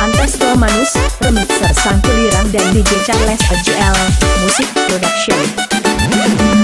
Antas Romanus, remixer Sangkulirang dan DJ Charles AJL, Musik Production.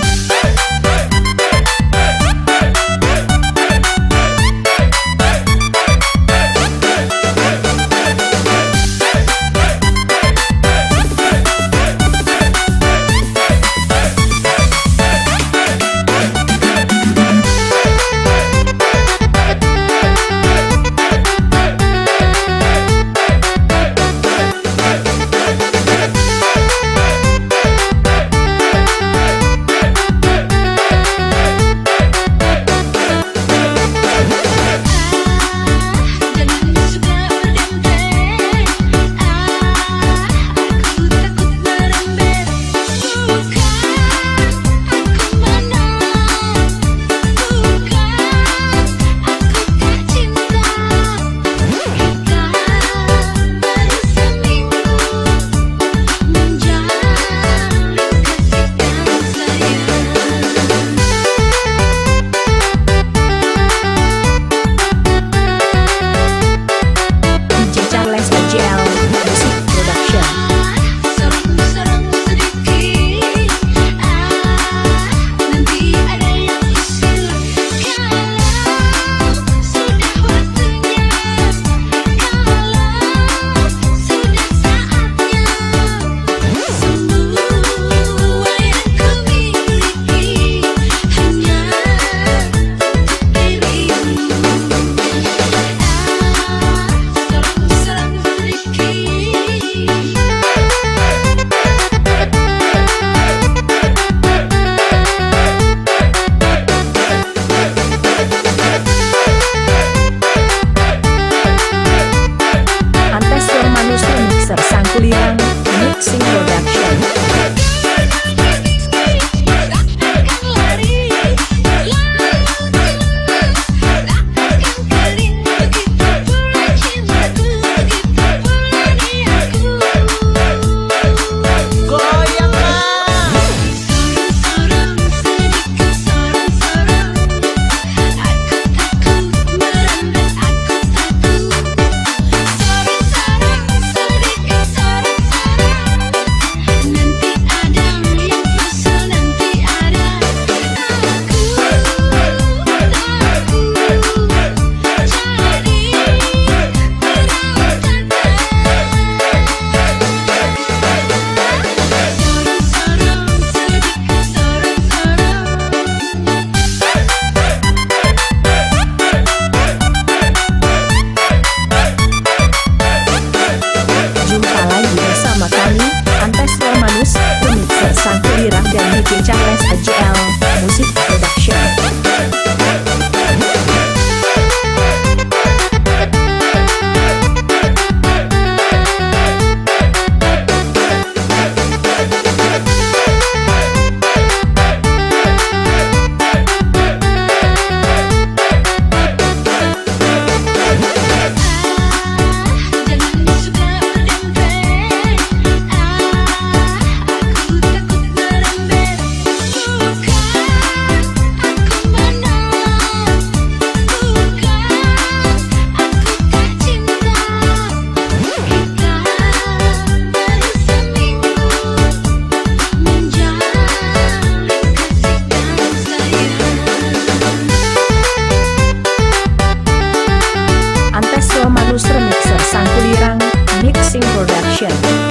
show.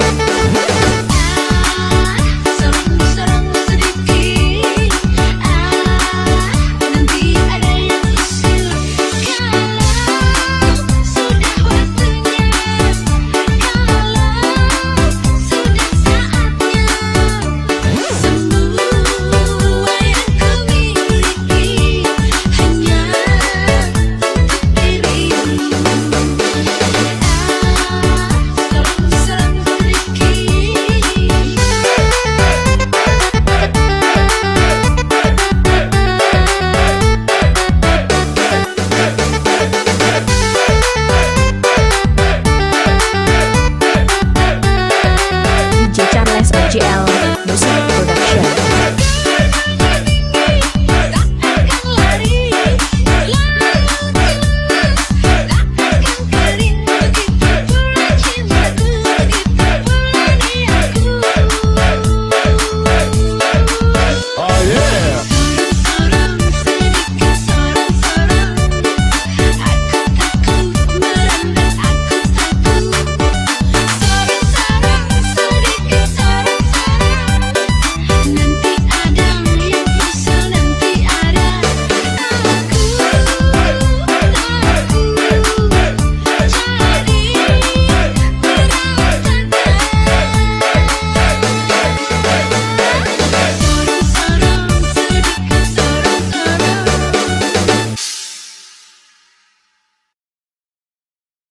DJL Music